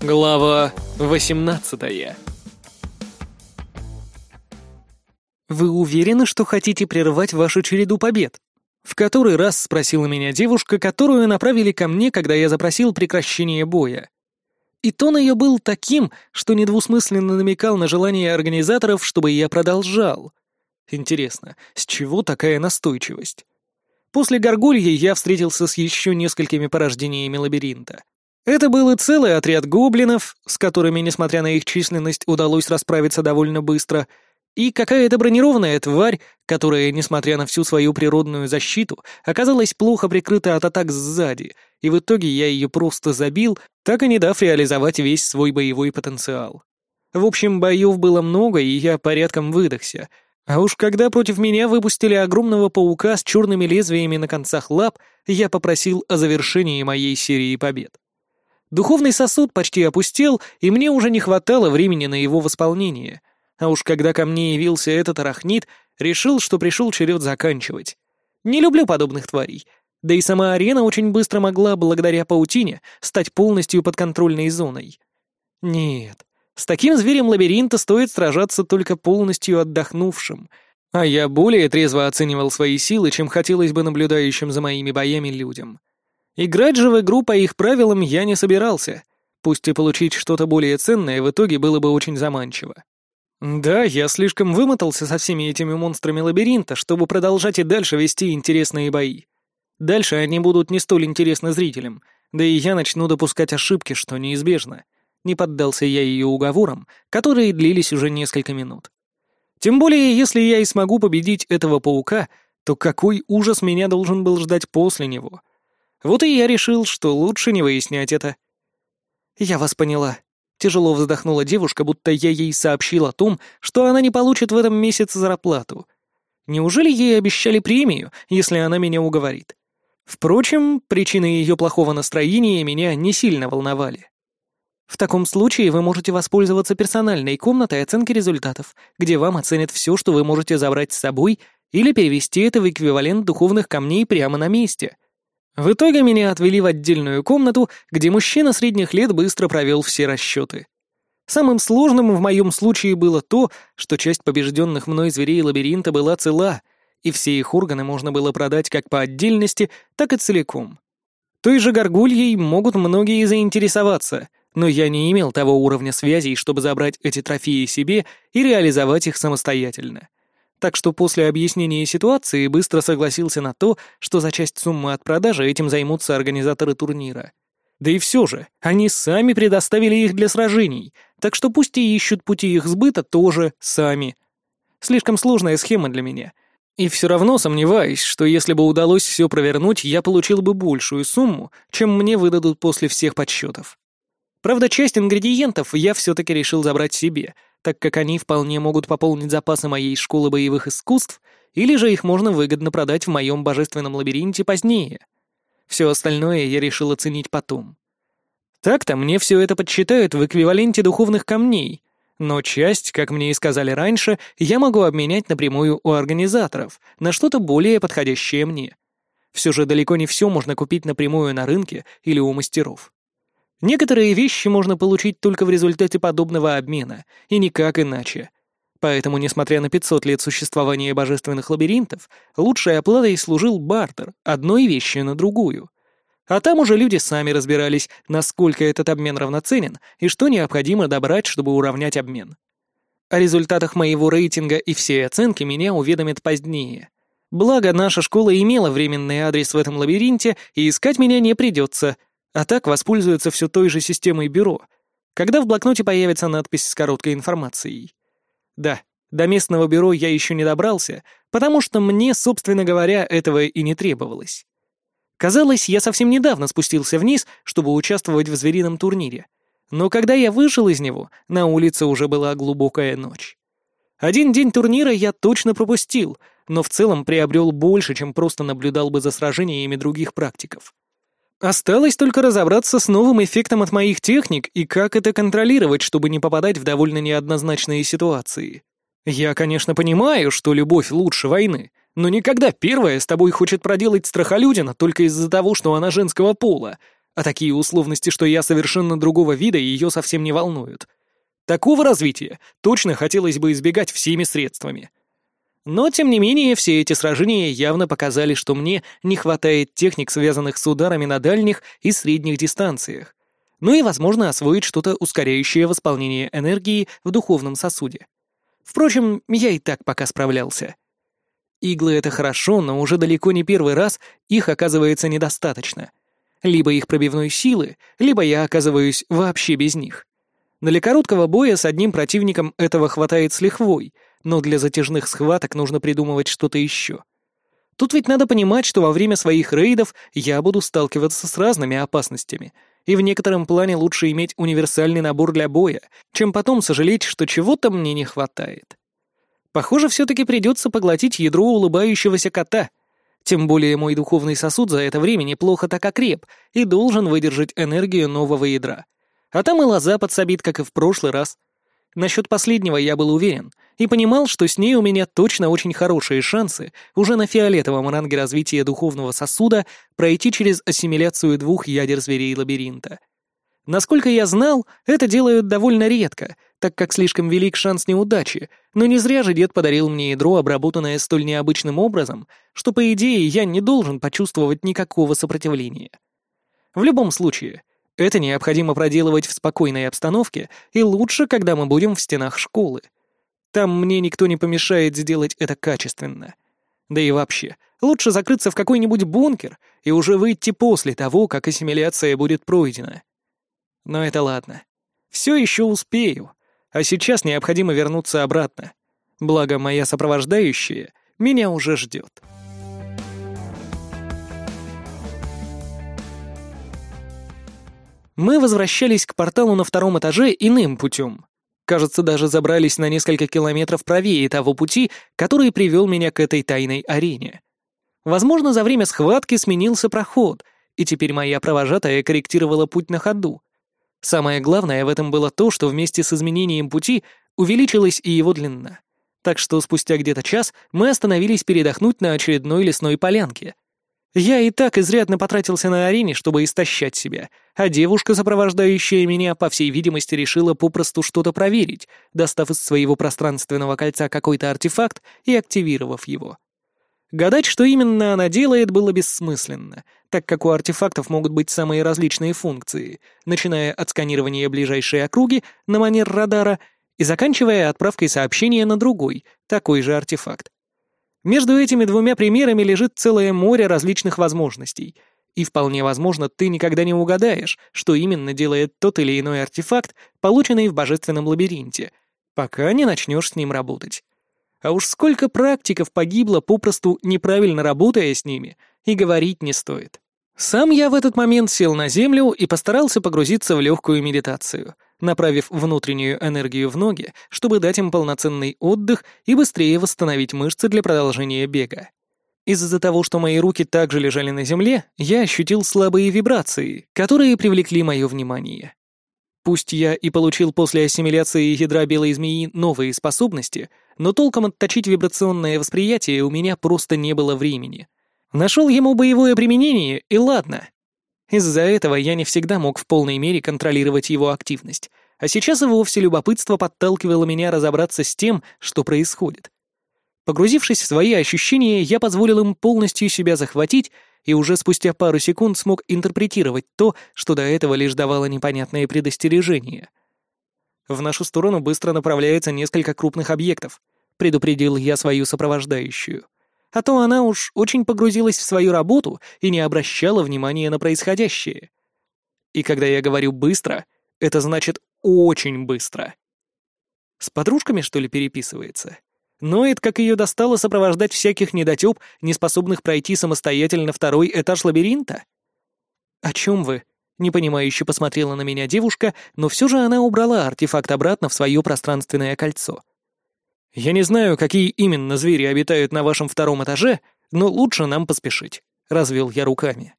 Глава 18 «Вы уверены, что хотите прервать вашу череду побед?» В который раз спросила меня девушка, которую направили ко мне, когда я запросил прекращение боя. И тон ее был таким, что недвусмысленно намекал на желание организаторов, чтобы я продолжал. Интересно, с чего такая настойчивость? После горгульи я встретился с еще несколькими порождениями лабиринта. Это был и целый отряд гоблинов, с которыми, несмотря на их численность, удалось расправиться довольно быстро, и какая-то бронированная тварь, которая, несмотря на всю свою природную защиту, оказалась плохо прикрыта от атак сзади, и в итоге я ее просто забил, так и не дав реализовать весь свой боевой потенциал. В общем, боев было много, и я порядком выдохся. А уж когда против меня выпустили огромного паука с черными лезвиями на концах лап, я попросил о завершении моей серии побед. Духовный сосуд почти опустел, и мне уже не хватало времени на его восполнение. А уж когда ко мне явился этот арахнит, решил, что пришел черед заканчивать. Не люблю подобных тварей. Да и сама арена очень быстро могла, благодаря паутине, стать полностью подконтрольной зоной. Нет, с таким зверем лабиринта стоит сражаться только полностью отдохнувшим. А я более трезво оценивал свои силы, чем хотелось бы наблюдающим за моими боями людям. Играть же в игру по их правилам я не собирался. Пусть и получить что-то более ценное в итоге было бы очень заманчиво. Да, я слишком вымотался со всеми этими монстрами лабиринта, чтобы продолжать и дальше вести интересные бои. Дальше они будут не столь интересны зрителям, да и я начну допускать ошибки, что неизбежно. Не поддался я ее уговорам, которые длились уже несколько минут. Тем более, если я и смогу победить этого паука, то какой ужас меня должен был ждать после него — вот и я решил, что лучше не выяснять это. «Я вас поняла», — тяжело вздохнула девушка, будто я ей сообщил о том, что она не получит в этом месяце зарплату. Неужели ей обещали премию, если она меня уговорит? Впрочем, причины ее плохого настроения меня не сильно волновали. В таком случае вы можете воспользоваться персональной комнатой оценки результатов, где вам оценят все, что вы можете забрать с собой, или перевести это в эквивалент духовных камней прямо на месте — в итоге меня отвели в отдельную комнату, где мужчина средних лет быстро провел все расчеты. Самым сложным в моем случае было то, что часть побежденных мной зверей лабиринта была цела, и все их органы можно было продать как по отдельности, так и целиком. Той же горгульей могут многие заинтересоваться, но я не имел того уровня связей, чтобы забрать эти трофеи себе и реализовать их самостоятельно так что после объяснения ситуации быстро согласился на то, что за часть суммы от продажи этим займутся организаторы турнира. Да и все же, они сами предоставили их для сражений, так что пусть и ищут пути их сбыта тоже сами. Слишком сложная схема для меня. И все равно сомневаюсь, что если бы удалось все провернуть, я получил бы большую сумму, чем мне выдадут после всех подсчетов. Правда, часть ингредиентов я все-таки решил забрать себе — так как они вполне могут пополнить запасы моей школы боевых искусств, или же их можно выгодно продать в моем божественном лабиринте позднее. Все остальное я решил оценить потом. Так-то мне все это подсчитают в эквиваленте духовных камней, но часть, как мне и сказали раньше, я могу обменять напрямую у организаторов на что-то более подходящее мне. Все же далеко не все можно купить напрямую на рынке или у мастеров. Некоторые вещи можно получить только в результате подобного обмена, и никак иначе. Поэтому, несмотря на 500 лет существования божественных лабиринтов, лучшей оплатой служил бартер одной вещи на другую. А там уже люди сами разбирались, насколько этот обмен равноценен и что необходимо добрать, чтобы уравнять обмен. О результатах моего рейтинга и всей оценки меня уведомят позднее. Благо, наша школа имела временный адрес в этом лабиринте, и искать меня не придется — а так воспользуются все той же системой бюро, когда в блокноте появится надпись с короткой информацией. Да, до местного бюро я еще не добрался, потому что мне, собственно говоря, этого и не требовалось. Казалось, я совсем недавно спустился вниз, чтобы участвовать в зверином турнире. Но когда я вышел из него, на улице уже была глубокая ночь. Один день турнира я точно пропустил, но в целом приобрел больше, чем просто наблюдал бы за сражениями других практиков. Осталось только разобраться с новым эффектом от моих техник и как это контролировать, чтобы не попадать в довольно неоднозначные ситуации. Я, конечно, понимаю, что любовь лучше войны, но никогда первая с тобой хочет проделать страхолюдина только из-за того, что она женского пола, а такие условности, что я совершенно другого вида, ее совсем не волнуют. Такого развития точно хотелось бы избегать всеми средствами. Но, тем не менее, все эти сражения явно показали, что мне не хватает техник, связанных с ударами на дальних и средних дистанциях. Ну и, возможно, освоить что-то, ускоряющее восполнение энергии в духовном сосуде. Впрочем, я и так пока справлялся. Иглы — это хорошо, но уже далеко не первый раз их оказывается недостаточно. Либо их пробивной силы, либо я оказываюсь вообще без них. Для короткого боя с одним противником этого хватает с лихвой, но для затяжных схваток нужно придумывать что-то еще. Тут ведь надо понимать, что во время своих рейдов я буду сталкиваться с разными опасностями, и в некотором плане лучше иметь универсальный набор для боя, чем потом сожалеть, что чего-то мне не хватает. Похоже, все-таки придется поглотить ядро улыбающегося кота. Тем более мой духовный сосуд за это время неплохо так окреп и должен выдержать энергию нового ядра. А там и лоза подсобит, как и в прошлый раз. Насчет последнего я был уверен и понимал, что с ней у меня точно очень хорошие шансы уже на фиолетовом ранге развития духовного сосуда пройти через ассимиляцию двух ядер зверей лабиринта. Насколько я знал, это делают довольно редко, так как слишком велик шанс неудачи, но не зря же дед подарил мне ядро, обработанное столь необычным образом, что, по идее, я не должен почувствовать никакого сопротивления. В любом случае, это необходимо проделывать в спокойной обстановке, и лучше, когда мы будем в стенах школы. Там мне никто не помешает сделать это качественно. Да и вообще, лучше закрыться в какой-нибудь бункер и уже выйти после того, как ассимиляция будет пройдена. Но это ладно. Все еще успею. А сейчас необходимо вернуться обратно. Благо, моя сопровождающая меня уже ждет. Мы возвращались к порталу на втором этаже иным путем. Кажется, даже забрались на несколько километров правее того пути, который привел меня к этой тайной арене. Возможно, за время схватки сменился проход, и теперь моя провожатая корректировала путь на ходу. Самое главное в этом было то, что вместе с изменением пути увеличилась и его длина. Так что спустя где-то час мы остановились передохнуть на очередной лесной полянке. Я и так изрядно потратился на арене, чтобы истощать себя, а девушка, сопровождающая меня, по всей видимости, решила попросту что-то проверить, достав из своего пространственного кольца какой-то артефакт и активировав его. Гадать, что именно она делает, было бессмысленно, так как у артефактов могут быть самые различные функции, начиная от сканирования ближайшей округи на манер радара и заканчивая отправкой сообщения на другой, такой же артефакт. Между этими двумя примерами лежит целое море различных возможностей, и вполне возможно, ты никогда не угадаешь, что именно делает тот или иной артефакт, полученный в божественном лабиринте, пока не начнешь с ним работать. А уж сколько практиков погибло, попросту неправильно работая с ними, и говорить не стоит. Сам я в этот момент сел на землю и постарался погрузиться в легкую медитацию, направив внутреннюю энергию в ноги, чтобы дать им полноценный отдых и быстрее восстановить мышцы для продолжения бега. Из-за того, что мои руки также лежали на земле, я ощутил слабые вибрации, которые привлекли мое внимание. Пусть я и получил после ассимиляции ядра белой змеи новые способности, но толком отточить вибрационное восприятие у меня просто не было времени. Нашел ему боевое применение, и ладно. Из-за этого я не всегда мог в полной мере контролировать его активность, а сейчас и вовсе любопытство подталкивало меня разобраться с тем, что происходит. Погрузившись в свои ощущения, я позволил им полностью себя захватить и уже спустя пару секунд смог интерпретировать то, что до этого лишь давало непонятные предостережения. В нашу сторону быстро направляется несколько крупных объектов, предупредил я свою сопровождающую. А то она уж очень погрузилась в свою работу и не обращала внимания на происходящее. И когда я говорю «быстро», это значит «очень быстро». С подружками, что ли, переписывается? Ноет, как ее достало сопровождать всяких недотеп, неспособных пройти самостоятельно второй этаж лабиринта? «О чем вы?» Непонимающе посмотрела на меня девушка, но все же она убрала артефакт обратно в свое пространственное кольцо. «Я не знаю, какие именно звери обитают на вашем втором этаже, но лучше нам поспешить», — развел я руками.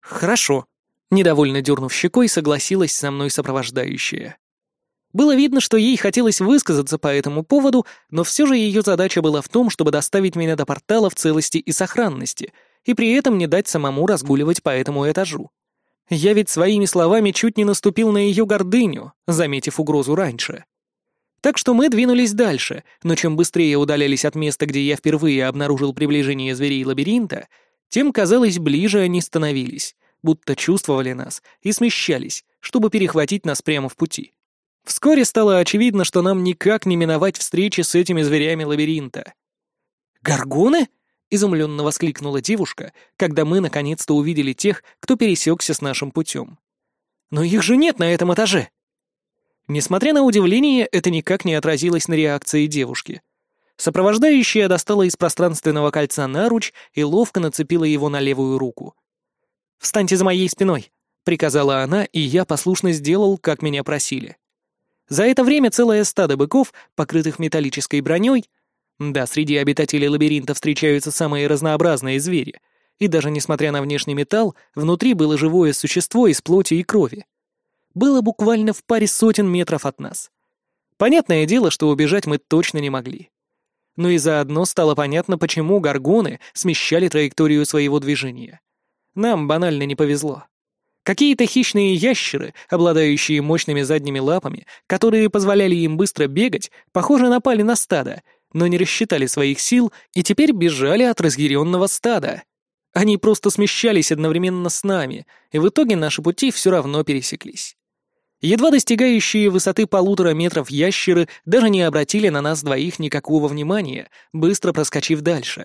«Хорошо», — недовольно дернув щекой, согласилась со мной сопровождающая. Было видно, что ей хотелось высказаться по этому поводу, но все же ее задача была в том, чтобы доставить меня до портала в целости и сохранности, и при этом не дать самому разгуливать по этому этажу. Я ведь своими словами чуть не наступил на ее гордыню, заметив угрозу раньше. Так что мы двинулись дальше, но чем быстрее удалялись от места, где я впервые обнаружил приближение зверей лабиринта, тем, казалось, ближе они становились, будто чувствовали нас и смещались, чтобы перехватить нас прямо в пути. Вскоре стало очевидно, что нам никак не миновать встречи с этими зверями лабиринта. «Горгоны?» — изумленно воскликнула девушка, когда мы наконец-то увидели тех, кто пересекся с нашим путем. «Но их же нет на этом этаже!» Несмотря на удивление, это никак не отразилось на реакции девушки. Сопровождающая достала из пространственного кольца наруч и ловко нацепила его на левую руку. «Встаньте за моей спиной», — приказала она, и я послушно сделал, как меня просили. За это время целое стадо быков, покрытых металлической броней, да, среди обитателей лабиринта встречаются самые разнообразные звери, и даже несмотря на внешний металл, внутри было живое существо из плоти и крови было буквально в паре сотен метров от нас. Понятное дело, что убежать мы точно не могли. Но и заодно стало понятно, почему горгоны смещали траекторию своего движения. Нам банально не повезло. Какие-то хищные ящеры, обладающие мощными задними лапами, которые позволяли им быстро бегать, похоже, напали на стадо, но не рассчитали своих сил и теперь бежали от разъяренного стада. Они просто смещались одновременно с нами, и в итоге наши пути все равно пересеклись. Едва достигающие высоты полутора метров ящеры даже не обратили на нас двоих никакого внимания, быстро проскочив дальше.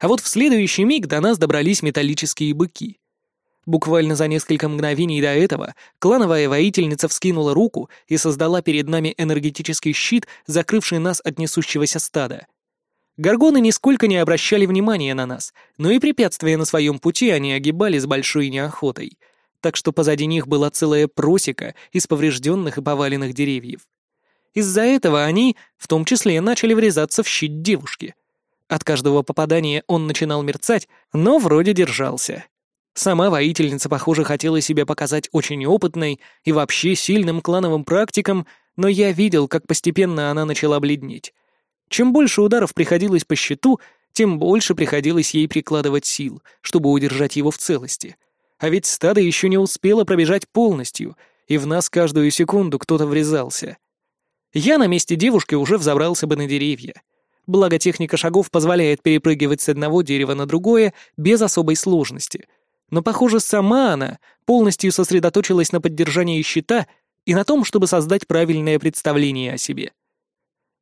А вот в следующий миг до нас добрались металлические быки. Буквально за несколько мгновений до этого клановая воительница вскинула руку и создала перед нами энергетический щит, закрывший нас от несущегося стада. Горгоны нисколько не обращали внимания на нас, но и препятствия на своем пути они огибали с большой неохотой — так что позади них была целая просека из поврежденных и поваленных деревьев. Из-за этого они, в том числе, начали врезаться в щит девушки. От каждого попадания он начинал мерцать, но вроде держался. Сама воительница, похоже, хотела себя показать очень опытной и вообще сильным клановым практиком, но я видел, как постепенно она начала бледнеть. Чем больше ударов приходилось по щиту, тем больше приходилось ей прикладывать сил, чтобы удержать его в целости — а ведь стадо еще не успело пробежать полностью, и в нас каждую секунду кто-то врезался. Я на месте девушки уже взобрался бы на деревья. Благо техника шагов позволяет перепрыгивать с одного дерева на другое без особой сложности. Но, похоже, сама она полностью сосредоточилась на поддержании щита и на том, чтобы создать правильное представление о себе.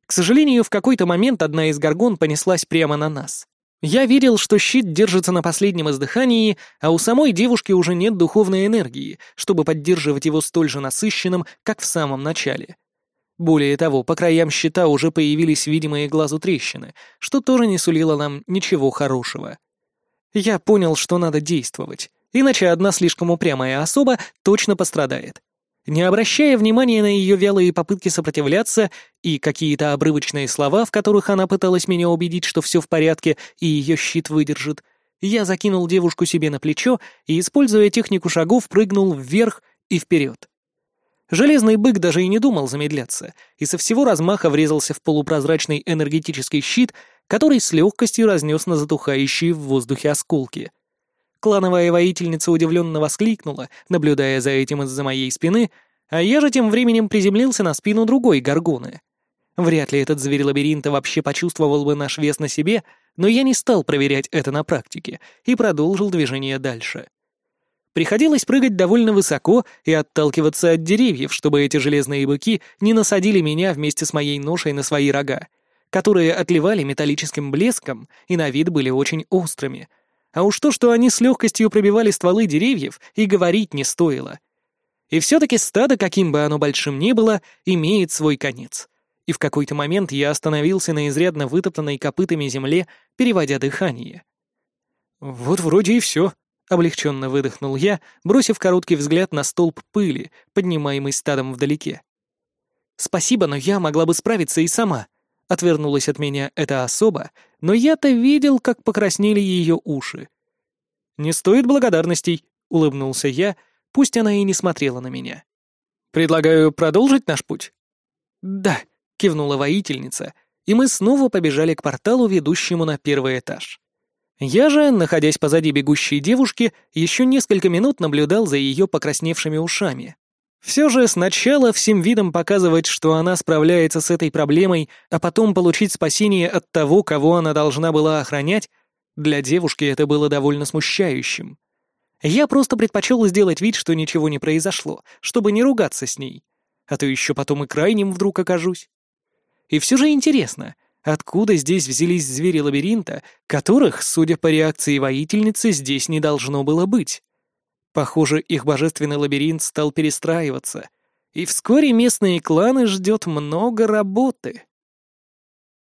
К сожалению, в какой-то момент одна из горгон понеслась прямо на нас. Я видел, что щит держится на последнем издыхании, а у самой девушки уже нет духовной энергии, чтобы поддерживать его столь же насыщенным, как в самом начале. Более того, по краям щита уже появились видимые глазу трещины, что тоже не сулило нам ничего хорошего. Я понял, что надо действовать, иначе одна слишком упрямая особа точно пострадает. Не обращая внимания на ее вялые попытки сопротивляться и какие-то обрывочные слова, в которых она пыталась меня убедить, что все в порядке и ее щит выдержит, я закинул девушку себе на плечо и, используя технику шагов, прыгнул вверх и вперед. Железный бык даже и не думал замедляться, и со всего размаха врезался в полупрозрачный энергетический щит, который с легкостью разнес на затухающие в воздухе осколки — Клановая воительница удивленно воскликнула, наблюдая за этим из-за моей спины, а я же тем временем приземлился на спину другой горгоны. Вряд ли этот зверь лабиринта вообще почувствовал бы наш вес на себе, но я не стал проверять это на практике и продолжил движение дальше. Приходилось прыгать довольно высоко и отталкиваться от деревьев, чтобы эти железные быки не насадили меня вместе с моей ношей на свои рога, которые отливали металлическим блеском и на вид были очень острыми — а уж то, что они с легкостью пробивали стволы деревьев, и говорить не стоило. И все-таки стадо, каким бы оно большим ни было, имеет свой конец. И в какой-то момент я остановился на изрядно вытоптанной копытами земле, переводя дыхание. «Вот вроде и все», — облегченно выдохнул я, бросив короткий взгляд на столб пыли, поднимаемый стадом вдалеке. «Спасибо, но я могла бы справиться и сама», Отвернулась от меня эта особа, но я-то видел, как покраснели ее уши. «Не стоит благодарностей», — улыбнулся я, пусть она и не смотрела на меня. «Предлагаю продолжить наш путь?» «Да», — кивнула воительница, и мы снова побежали к порталу, ведущему на первый этаж. Я же, находясь позади бегущей девушки, еще несколько минут наблюдал за ее покрасневшими ушами. Все же сначала всем видом показывать, что она справляется с этой проблемой, а потом получить спасение от того, кого она должна была охранять, для девушки это было довольно смущающим. Я просто предпочел сделать вид, что ничего не произошло, чтобы не ругаться с ней. А то еще потом и крайним вдруг окажусь. И все же интересно, откуда здесь взялись звери лабиринта, которых, судя по реакции воительницы, здесь не должно было быть? Похоже, их божественный лабиринт стал перестраиваться, и вскоре местные кланы ждет много работы.